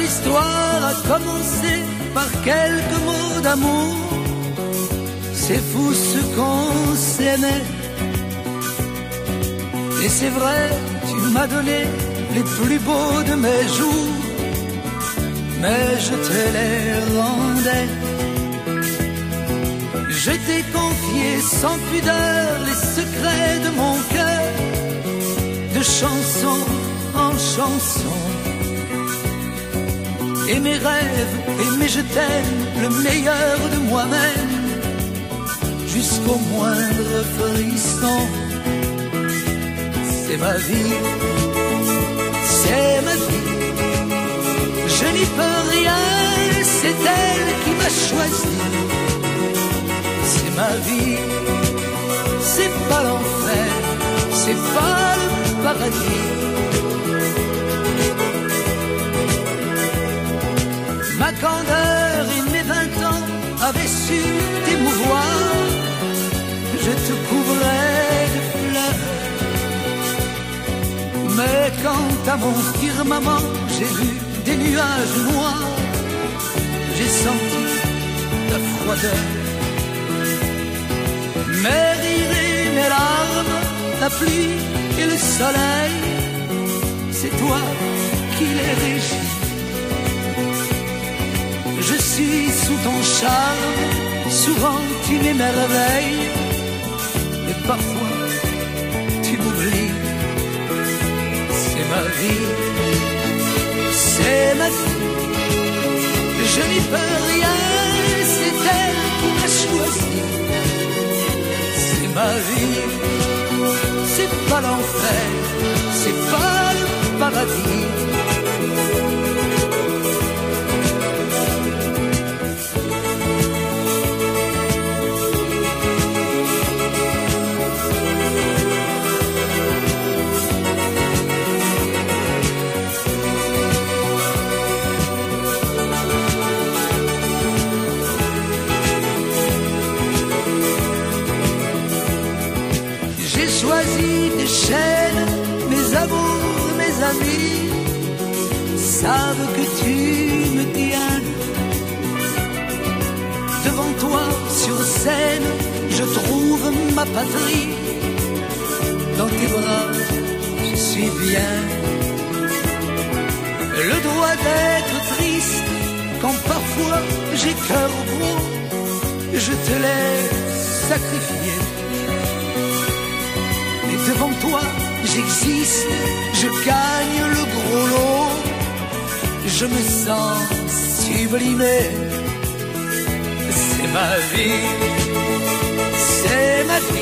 histoire a commencé par quelques mots d'amour. C'est fou ce qu'on s'aimait. Et c'est vrai, tu m'as donné les plus beaux de mes jours, mais je te les rendais. Je t'ai confié sans pudeur les secrets de mon cœur, de chanson en chanson. Et mes rêves, et mes je t'aime, le meilleur de moi-même, jusqu'au moindre frisson. C'est ma vie, c'est ma vie. Je n'y peux rien, c'est elle qui m'a choisi. C'est ma vie, c'est pas l'enfer, c'est pas le paradis. Et mes vingt ans avaient su t'émouvoir. Je te couvrais de fleurs. Mais quant à mon firmament, j'ai vu des nuages noirs. J'ai senti ta froideur. Mes rires et mes larmes, la pluie et le soleil, c'est toi qui les régis. Suis sous ton charme, souvent tu m'émerveilles, et parfois tu m'oublies. C'est ma vie, c'est ma vie, je n'y peux rien, c'est elle qui m'a choisi. C'est ma vie, c'est pas l'enfer, c'est pas le paradis. Amis savent que tu me tiens. Devant toi sur scène, je trouve ma patrie. Dans tes bras, je suis bien. Le droit d'être triste quand parfois j'ai cœur gros, je te l'ai sacrifié. Et devant j'existe, je gagne le gros lot. Je me sens sublimé. C'est ma vie, c'est ma vie.